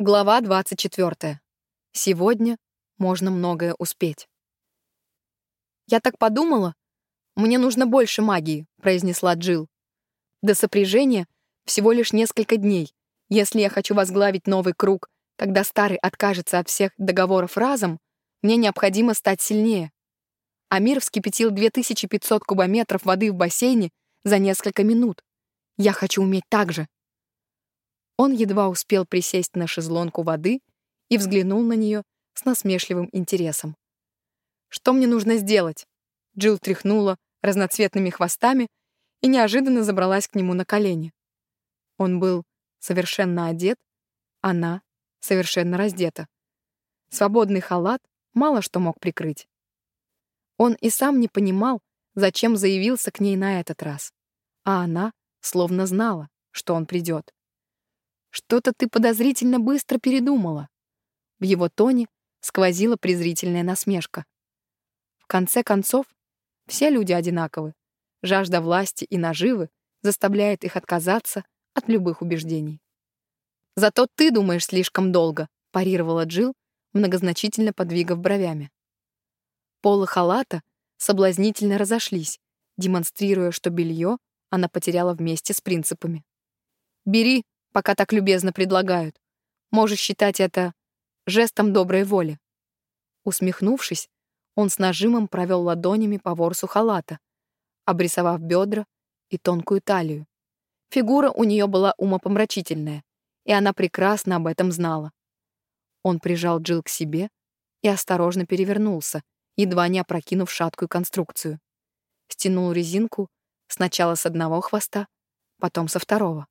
Глава 24. Сегодня можно многое успеть. «Я так подумала. Мне нужно больше магии», — произнесла Джилл. «До сопряжения всего лишь несколько дней. Если я хочу возглавить новый круг, когда старый откажется от всех договоров разом, мне необходимо стать сильнее. Амир вскипятил 2500 кубометров воды в бассейне за несколько минут. Я хочу уметь так же». Он едва успел присесть на шезлонг у воды и взглянул на нее с насмешливым интересом. «Что мне нужно сделать?» Джилл тряхнула разноцветными хвостами и неожиданно забралась к нему на колени. Он был совершенно одет, она совершенно раздета. Свободный халат мало что мог прикрыть. Он и сам не понимал, зачем заявился к ней на этот раз, а она словно знала, что он придет. Что-то ты подозрительно быстро передумала. В его тоне сквозила презрительная насмешка. В конце концов, все люди одинаковы. Жажда власти и наживы заставляет их отказаться от любых убеждений. «Зато ты думаешь слишком долго», — парировала Джил, многозначительно подвигав бровями. Полы халата соблазнительно разошлись, демонстрируя, что белье она потеряла вместе с принципами. «Бери», пока так любезно предлагают. Можешь считать это жестом доброй воли. Усмехнувшись, он с нажимом провел ладонями по ворсу халата, обрисовав бедра и тонкую талию. Фигура у нее была умопомрачительная, и она прекрасно об этом знала. Он прижал Джилл к себе и осторожно перевернулся, едва не опрокинув шаткую конструкцию. Стянул резинку сначала с одного хвоста, потом со второго.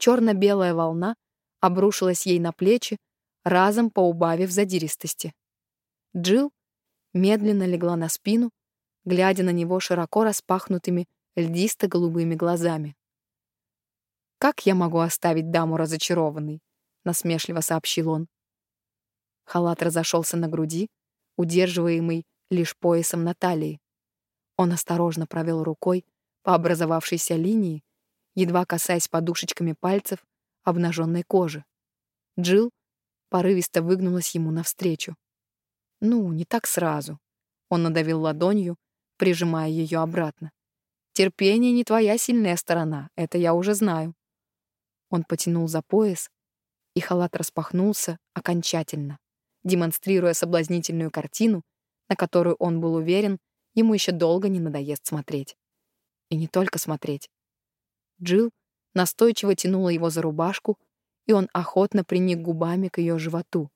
Черно-белая волна обрушилась ей на плечи, разом поубавив задиристости. Джилл медленно легла на спину, глядя на него широко распахнутыми льдисто-голубыми глазами. «Как я могу оставить даму разочарованной?» — насмешливо сообщил он. Халат разошелся на груди, удерживаемый лишь поясом на талии. Он осторожно провел рукой по образовавшейся линии, едва касаясь подушечками пальцев обнаженной кожи. Джилл порывисто выгнулась ему навстречу. «Ну, не так сразу». Он надавил ладонью, прижимая ее обратно. «Терпение не твоя сильная сторона, это я уже знаю». Он потянул за пояс, и халат распахнулся окончательно, демонстрируя соблазнительную картину, на которую он был уверен, ему еще долго не надоест смотреть. И не только смотреть. Джилл настойчиво тянула его за рубашку, и он охотно приник губами к ее животу,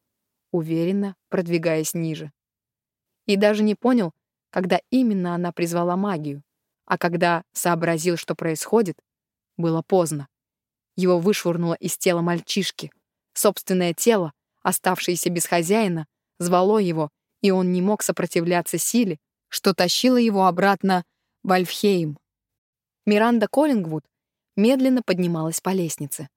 уверенно продвигаясь ниже. И даже не понял, когда именно она призвала магию, а когда сообразил, что происходит, было поздно. Его вышвырнуло из тела мальчишки. Собственное тело, оставшееся без хозяина, звало его, и он не мог сопротивляться силе, что тащило его обратно в Альфхейм. Миранда Коллингвуд медленно поднималась по лестнице.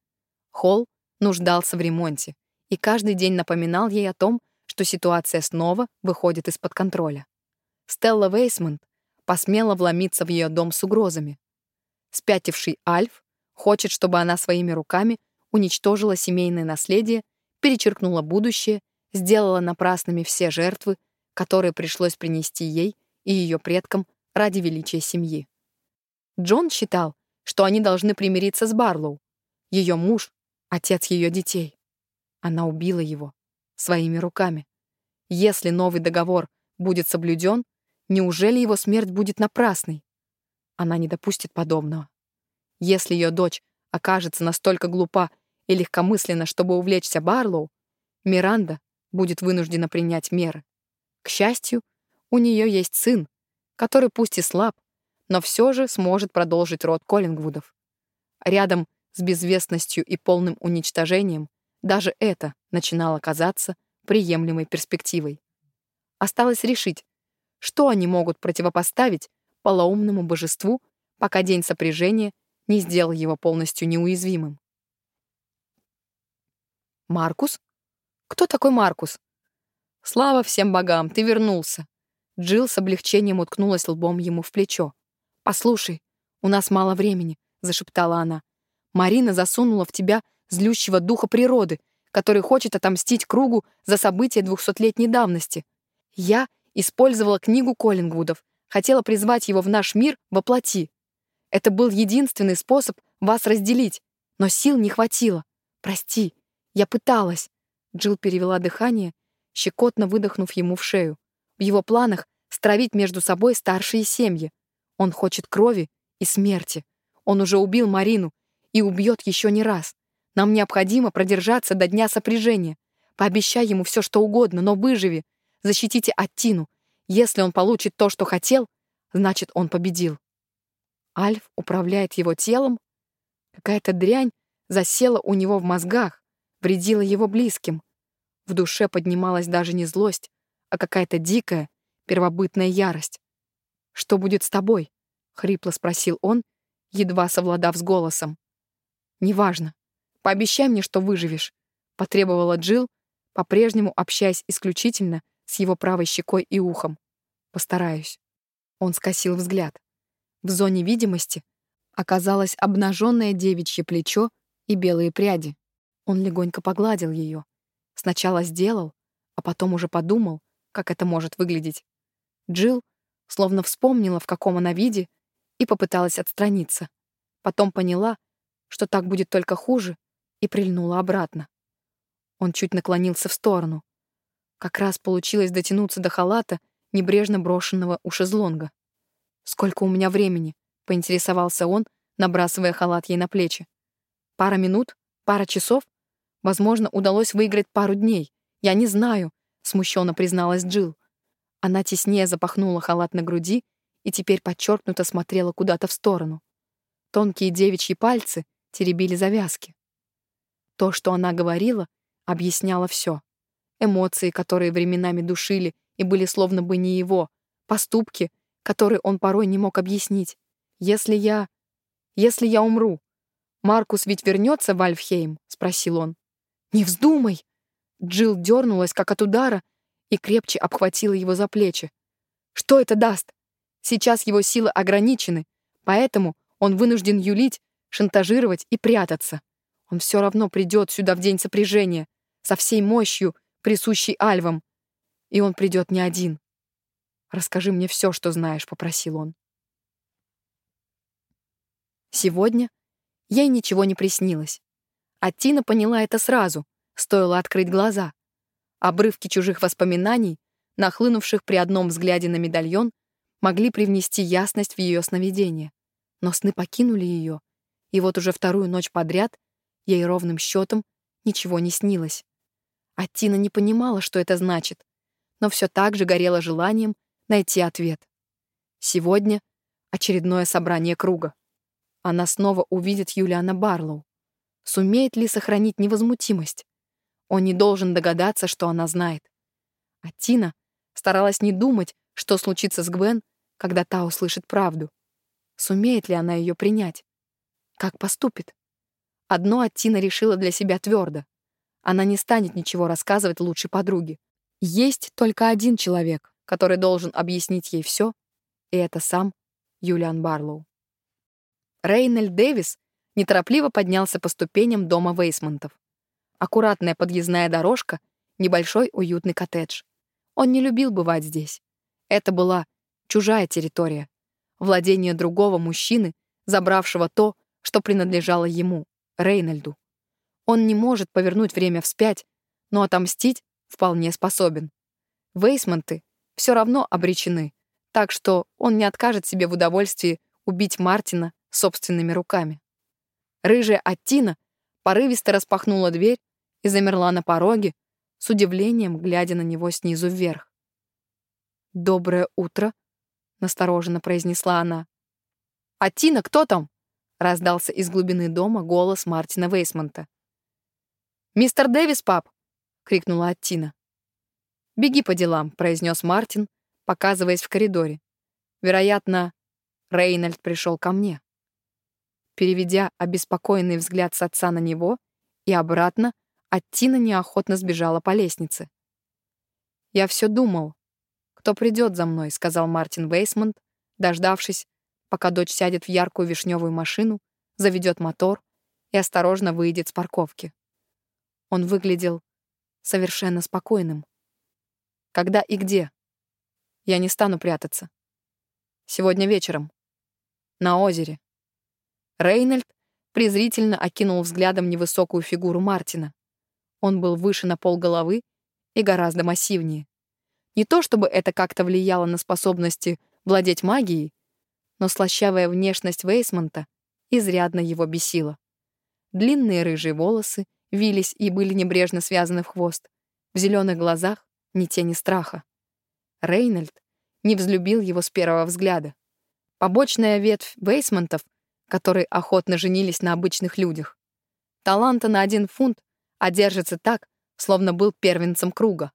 Холл нуждался в ремонте, и каждый день напоминал ей о том, что ситуация снова выходит из-под контроля. Стелла Вейсмонт посмела вломиться в ее дом с угрозами. Спятивший Альф хочет, чтобы она своими руками уничтожила семейное наследие, перечеркнула будущее, сделала напрасными все жертвы, которые пришлось принести ей и ее предкам ради величия семьи. Джон считал, что они должны примириться с Барлоу. Ее муж — отец ее детей. Она убила его своими руками. Если новый договор будет соблюден, неужели его смерть будет напрасной? Она не допустит подобного. Если ее дочь окажется настолько глупа и легкомысленна, чтобы увлечься Барлоу, Миранда будет вынуждена принять меры. К счастью, у нее есть сын, который пусть и слаб, но все же сможет продолжить род Коллингвудов. Рядом с безвестностью и полным уничтожением даже это начинало казаться приемлемой перспективой. Осталось решить, что они могут противопоставить полоумному божеству, пока день сопряжения не сделал его полностью неуязвимым. «Маркус? Кто такой Маркус?» «Слава всем богам, ты вернулся!» Джилл с облегчением уткнулась лбом ему в плечо. «Послушай, у нас мало времени», — зашептала она. «Марина засунула в тебя злющего духа природы, который хочет отомстить кругу за события двухсотлетней давности. Я использовала книгу Коллингвудов, хотела призвать его в наш мир воплоти. Это был единственный способ вас разделить, но сил не хватило. Прости, я пыталась. Джилл перевела дыхание, щекотно выдохнув ему в шею. В его планах стравить между собой старшие семьи. Он хочет крови и смерти. Он уже убил Марину и убьет еще не раз. Нам необходимо продержаться до дня сопряжения. Пообещай ему все, что угодно, но выживи. Защитите Аттину. Если он получит то, что хотел, значит, он победил. Альф управляет его телом. Какая-то дрянь засела у него в мозгах, вредила его близким. В душе поднималась даже не злость, а какая-то дикая, первобытная ярость. «Что будет с тобой?» — хрипло спросил он, едва совладав с голосом. «Неважно. Пообещай мне, что выживешь», — потребовала Джилл, по-прежнему общаясь исключительно с его правой щекой и ухом. «Постараюсь». Он скосил взгляд. В зоне видимости оказалось обнаженное девичье плечо и белые пряди. Он легонько погладил ее. Сначала сделал, а потом уже подумал, как это может выглядеть. Джилл словно вспомнила, в каком она виде, и попыталась отстраниться. Потом поняла, что так будет только хуже, и прильнула обратно. Он чуть наклонился в сторону. Как раз получилось дотянуться до халата, небрежно брошенного у шезлонга. «Сколько у меня времени?» — поинтересовался он, набрасывая халат ей на плечи. «Пара минут? Пара часов? Возможно, удалось выиграть пару дней. Я не знаю», — смущенно призналась Джилл. Она теснее запахнула халат на груди и теперь подчеркнуто смотрела куда-то в сторону. Тонкие девичьи пальцы теребили завязки. То, что она говорила, объясняло все. Эмоции, которые временами душили и были словно бы не его, поступки, которые он порой не мог объяснить. «Если я... если я умру, Маркус ведь вернется в Альфхейм?» — спросил он. «Не вздумай!» Джилл дернулась, как от удара, и крепче обхватила его за плечи. «Что это даст? Сейчас его силы ограничены, поэтому он вынужден юлить, шантажировать и прятаться. Он все равно придет сюда в день сопряжения, со всей мощью, присущей альвам. И он придет не один. «Расскажи мне все, что знаешь», — попросил он. Сегодня ей ничего не приснилось. А Тина поняла это сразу, стоило открыть глаза. Обрывки чужих воспоминаний, нахлынувших при одном взгляде на медальон, могли привнести ясность в ее сновидение. Но сны покинули ее, и вот уже вторую ночь подряд Ей ровным счетом ничего не снилось. А Тина не понимала, что это значит, но все так же горела желанием найти ответ. Сегодня очередное собрание круга. Она снова увидит Юлиана Барлоу. Сумеет ли сохранить невозмутимость? Он не должен догадаться, что она знает. А Тина старалась не думать, что случится с Гвен, когда та услышит правду. Сумеет ли она ее принять? Как поступит? Одно Аттина решила для себя твердо. Она не станет ничего рассказывать лучшей подруге. Есть только один человек, который должен объяснить ей все, и это сам Юлиан Барлоу. Рейнель Дэвис неторопливо поднялся по ступеням дома Вейсмонтов. Аккуратная подъездная дорожка, небольшой уютный коттедж. Он не любил бывать здесь. Это была чужая территория, владение другого мужчины, забравшего то, что принадлежало ему. Рейнольду. Он не может повернуть время вспять, но отомстить вполне способен. Вейсмонты все равно обречены, так что он не откажет себе в удовольствии убить Мартина собственными руками. Рыжая Аттина порывисто распахнула дверь и замерла на пороге, с удивлением глядя на него снизу вверх. «Доброе утро», — настороженно произнесла она. «Аттина, кто там?» — раздался из глубины дома голос Мартина Вейсмонта. «Мистер Дэвис, пап!» — крикнула Аттина. «Беги по делам», — произнес Мартин, показываясь в коридоре. «Вероятно, Рейнольд пришел ко мне». Переведя обеспокоенный взгляд с отца на него и обратно, Аттина неохотно сбежала по лестнице. «Я все думал, кто придет за мной», — сказал Мартин Вейсмонт, дождавшись, пока дочь сядет в яркую вишневую машину, заведет мотор и осторожно выйдет с парковки. Он выглядел совершенно спокойным. Когда и где? Я не стану прятаться. Сегодня вечером. На озере. Рейнольд презрительно окинул взглядом невысокую фигуру Мартина. Он был выше на полголовы и гораздо массивнее. Не то чтобы это как-то влияло на способности владеть магией, но слащавая внешность Вейсмонта изрядно его бесила. Длинные рыжие волосы вились и были небрежно связаны в хвост. В зеленых глазах ни тени страха. Рейнольд не взлюбил его с первого взгляда. Побочная ветвь Вейсмонтов, которые охотно женились на обычных людях. Таланта на один фунт, а держится так, словно был первенцем круга.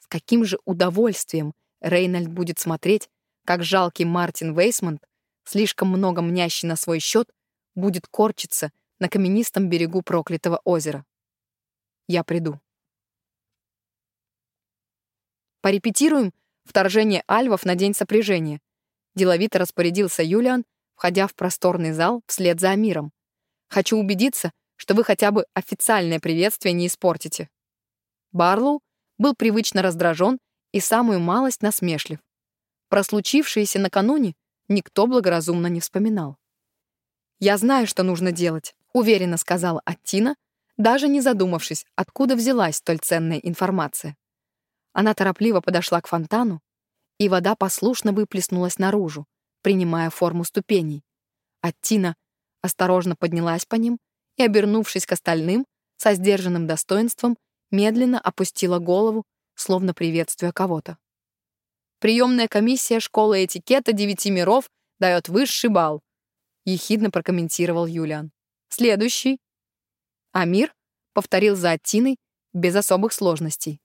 С каким же удовольствием Рейнольд будет смотреть, как жалкий Мартин Вейсмонт, слишком много мнящий на свой счет, будет корчиться на каменистом берегу проклятого озера. Я приду. Порепетируем вторжение альвов на день сопряжения. Деловито распорядился Юлиан, входя в просторный зал вслед за Амиром. Хочу убедиться, что вы хотя бы официальное приветствие не испортите. Барлоу был привычно раздражен и самую малость насмешлив. Про случившееся накануне никто благоразумно не вспоминал. «Я знаю, что нужно делать», — уверенно сказала Аттина, даже не задумавшись, откуда взялась столь ценная информация. Она торопливо подошла к фонтану, и вода послушно выплеснулась наружу, принимая форму ступеней. Аттина осторожно поднялась по ним и, обернувшись к остальным, со сдержанным достоинством, медленно опустила голову, словно приветствуя кого-то. Приемная комиссия школы этикета девяти миров дает высший балл, ехидно прокомментировал Юлиан. Следующий. Амир повторил за Аттиной без особых сложностей.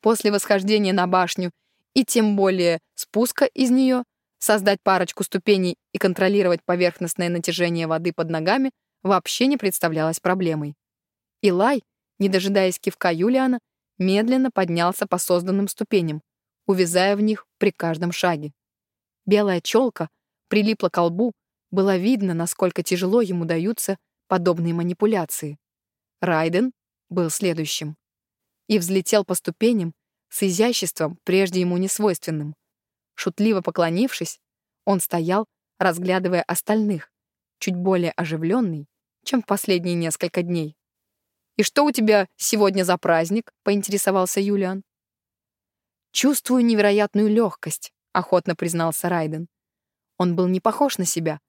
После восхождения на башню и тем более спуска из нее, создать парочку ступеней и контролировать поверхностное натяжение воды под ногами вообще не представлялось проблемой. Илай, не дожидаясь кивка Юлиана, медленно поднялся по созданным ступеням, увязая в них при каждом шаге. Белая челка прилипла к лбу, было видно, насколько тяжело ему даются подобные манипуляции. Райден был следующим. И взлетел по ступеням с изяществом, прежде ему несвойственным. Шутливо поклонившись, он стоял, разглядывая остальных, чуть более оживленный, чем в последние несколько дней. «И что у тебя сегодня за праздник?» — поинтересовался Юлиан. «Чувствую невероятную легкость», — охотно признался Райден. Он был не похож на себя,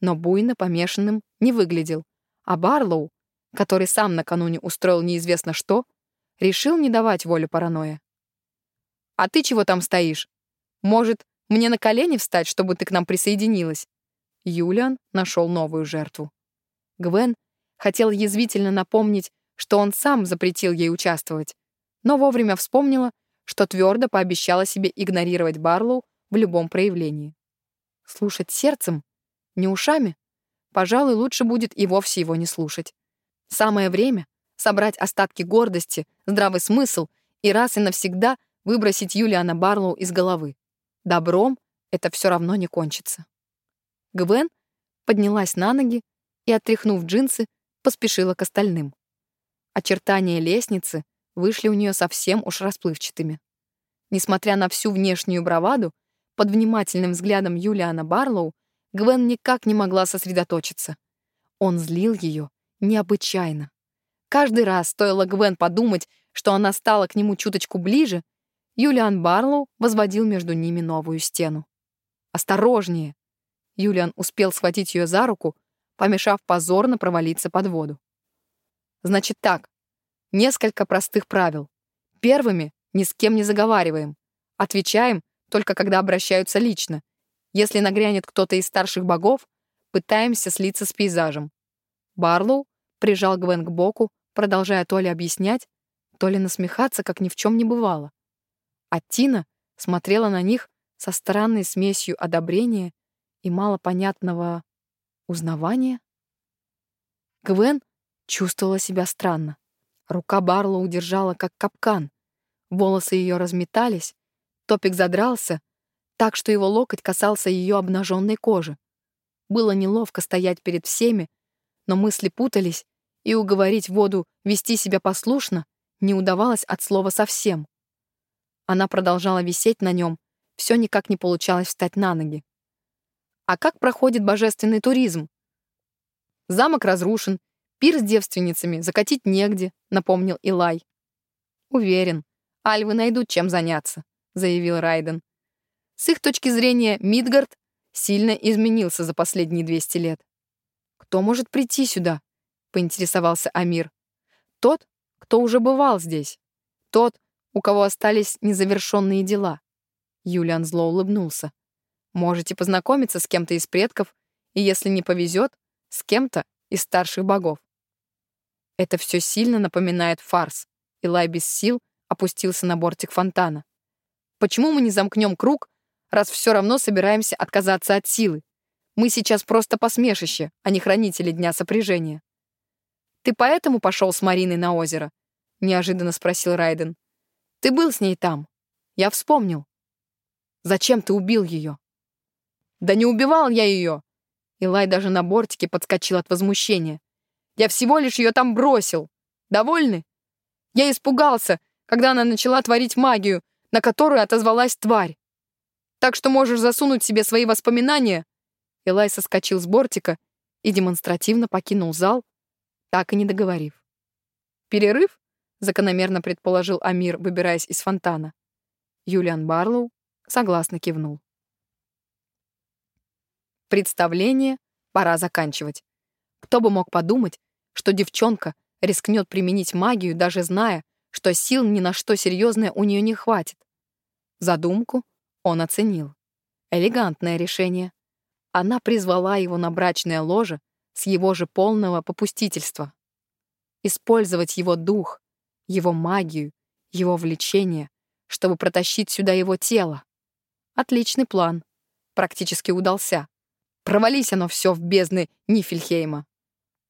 но буйно помешанным не выглядел, а Барлоу, который сам накануне устроил неизвестно что, решил не давать волю паранойе. «А ты чего там стоишь? Может, мне на колени встать, чтобы ты к нам присоединилась?» Юлиан нашел новую жертву. Гвен хотел язвительно напомнить, что он сам запретил ей участвовать, но вовремя вспомнила, что твердо пообещала себе игнорировать Барлоу в любом проявлении. Слушать сердцем, не ушами, пожалуй, лучше будет и вовсе его не слушать. Самое время собрать остатки гордости, здравый смысл и раз и навсегда выбросить Юлиана Барлоу из головы. Добром это все равно не кончится. Гвен поднялась на ноги и, отряхнув джинсы, поспешила к остальным. Очертания лестницы вышли у нее совсем уж расплывчатыми. Несмотря на всю внешнюю браваду, под внимательным взглядом Юлиана Барлоу Гвен никак не могла сосредоточиться. Он злил ее необычайно. Каждый раз стоило Гвен подумать, что она стала к нему чуточку ближе, Юлиан Барлоу возводил между ними новую стену. «Осторожнее!» Юлиан успел схватить ее за руку, помешав позорно провалиться под воду. «Значит так, несколько простых правил. Первыми ни с кем не заговариваем. Отвечаем только когда обращаются лично. Если нагрянет кто-то из старших богов, пытаемся слиться с пейзажем». Барлоу прижал Гвен к боку, продолжая то ли объяснять, то ли насмехаться, как ни в чем не бывало. А Тина смотрела на них со странной смесью одобрения и малопонятного узнавания. Гвен чувствовала себя странно. Рука Барла удержала, как капкан. Волосы ее разметались, топик задрался, так что его локоть касался ее обнаженной кожи. Было неловко стоять перед всеми, но мысли путались, и уговорить воду вести себя послушно не удавалось от слова совсем. Она продолжала висеть на нем, все никак не получалось встать на ноги. А как проходит божественный туризм? Замок разрушен, пир с девственницами закатить негде, напомнил Илай. Уверен, альвы найдут чем заняться, заявил Райден. С их точки зрения Мидгард сильно изменился за последние 200 лет. Кто может прийти сюда? поинтересовался Амир. Тот, кто уже бывал здесь. Тот, у кого остались незавершенные дела. Юлиан зло улыбнулся. Можете познакомиться с кем-то из предков, и если не повезет, с кем-то из старших богов. Это все сильно напоминает фарс. Илай без сил опустился на бортик фонтана. Почему мы не замкнем круг, раз все равно собираемся отказаться от силы? Мы сейчас просто посмешище, а не хранители дня сопряжения. «Ты поэтому пошел с Мариной на озеро?» — неожиданно спросил Райден. «Ты был с ней там. Я вспомнил. Зачем ты убил ее?» «Да не убивал я ее!» Илай даже на бортике подскочил от возмущения. «Я всего лишь ее там бросил. Довольны?» Я испугался, когда она начала творить магию, на которую отозвалась тварь. Так что можешь засунуть себе свои воспоминания. Илай соскочил с бортика и демонстративно покинул зал, так и не договорив. «Перерыв?» — закономерно предположил Амир, выбираясь из фонтана. Юлиан Барлоу согласно кивнул. Представление пора заканчивать. Кто бы мог подумать, что девчонка рискнет применить магию, даже зная, что сил ни на что серьезное у нее не хватит. Задумку он оценил. Элегантное решение. Она призвала его на брачное ложе с его же полного попустительства. Использовать его дух, его магию, его влечение, чтобы протащить сюда его тело. Отличный план. Практически удался. Провались оно все в бездны Нифельхейма.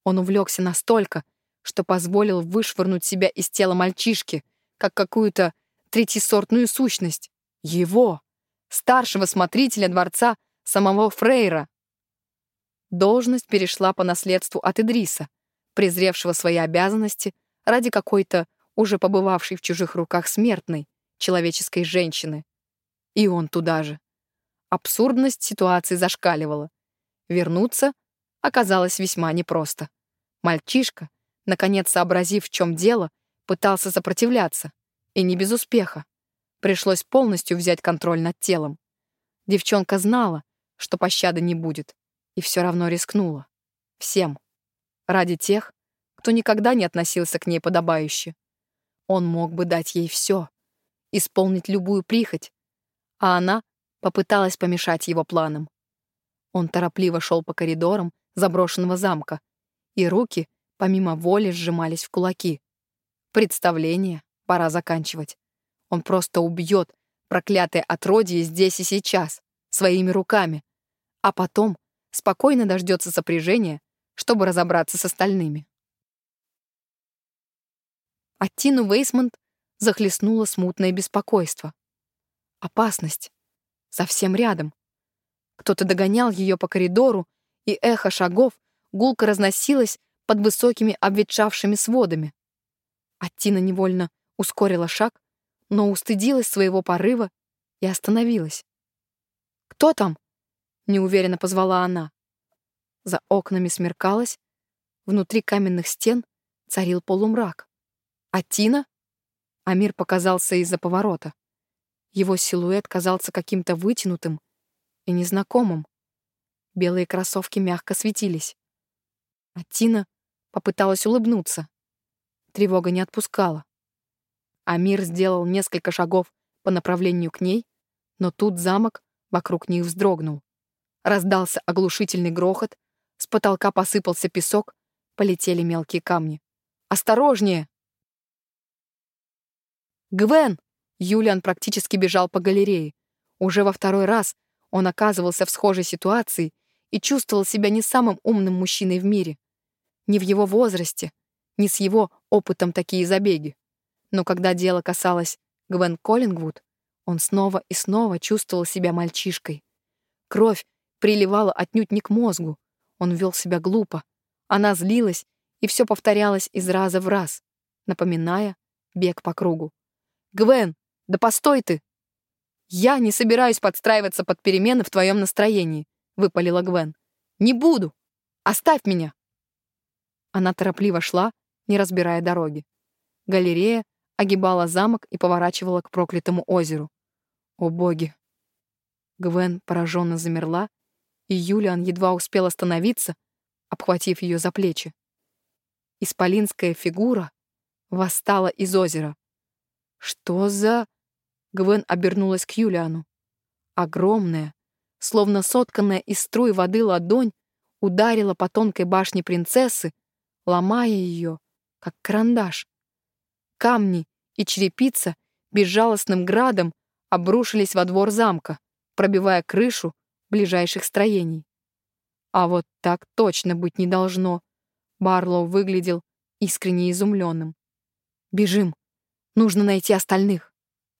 Он увлекся настолько, что позволил вышвырнуть себя из тела мальчишки, как какую-то третьесортную сущность. Его, старшего смотрителя дворца, самого Фрейра. Должность перешла по наследству от Идриса, презревшего свои обязанности ради какой-то уже побывавшей в чужих руках смертной, человеческой женщины. И он туда же. Абсурдность ситуации зашкаливала. Вернуться оказалось весьма непросто. Мальчишка, наконец сообразив, в чем дело, пытался сопротивляться, и не без успеха. Пришлось полностью взять контроль над телом. Девчонка знала, что пощады не будет, и все равно рискнула. Всем. Ради тех, кто никогда не относился к ней подобающе. Он мог бы дать ей все, исполнить любую прихоть, а она попыталась помешать его планам. Он торопливо шел по коридорам заброшенного замка, и руки, помимо воли, сжимались в кулаки. Представление пора заканчивать. Он просто убьет проклятое отродье здесь и сейчас, своими руками, а потом спокойно дождется сопряжения, чтобы разобраться с остальными. А Тину Вейсмонт захлестнуло смутное беспокойство. Опасность. Совсем рядом. Кто-то догонял ее по коридору, и эхо шагов гулко разносилось под высокими обветшавшими сводами. Аттина невольно ускорила шаг, но устыдилась своего порыва и остановилась. «Кто там?» — неуверенно позвала она. За окнами смеркалось, внутри каменных стен царил полумрак. «Аттина?» Амир показался из-за поворота. Его силуэт казался каким-то вытянутым, и незнакомым. Белые кроссовки мягко светились. А Тина попыталась улыбнуться. Тревога не отпускала. Амир сделал несколько шагов по направлению к ней, но тут замок вокруг них вздрогнул. Раздался оглушительный грохот, с потолка посыпался песок, полетели мелкие камни. «Осторожнее!» «Гвен!» Юлиан практически бежал по галерее. Уже во второй раз он оказывался в схожей ситуации и чувствовал себя не самым умным мужчиной в мире. Не в его возрасте, не с его опытом такие забеги. Но когда дело касалось Гвен Коллингвуд, он снова и снова чувствовал себя мальчишкой. Кровь приливала отнюдь не к мозгу. Он вел себя глупо. Она злилась и все повторялось из раза в раз, напоминая бег по кругу. «Гвен, да постой ты!» «Я не собираюсь подстраиваться под перемены в твоем настроении», — выпалила Гвен. «Не буду! Оставь меня!» Она торопливо шла, не разбирая дороги. Галерея огибала замок и поворачивала к проклятому озеру. О боги! Гвен пораженно замерла, и Юлиан едва успел остановиться, обхватив ее за плечи. Исполинская фигура восстала из озера. «Что за...» Гвен обернулась к Юлиану. Огромная, словно сотканная из струй воды ладонь, ударила по тонкой башне принцессы, ломая ее, как карандаш. Камни и черепица безжалостным градом обрушились во двор замка, пробивая крышу ближайших строений. А вот так точно быть не должно. Барлоу выглядел искренне изумленным. «Бежим! Нужно найти остальных!»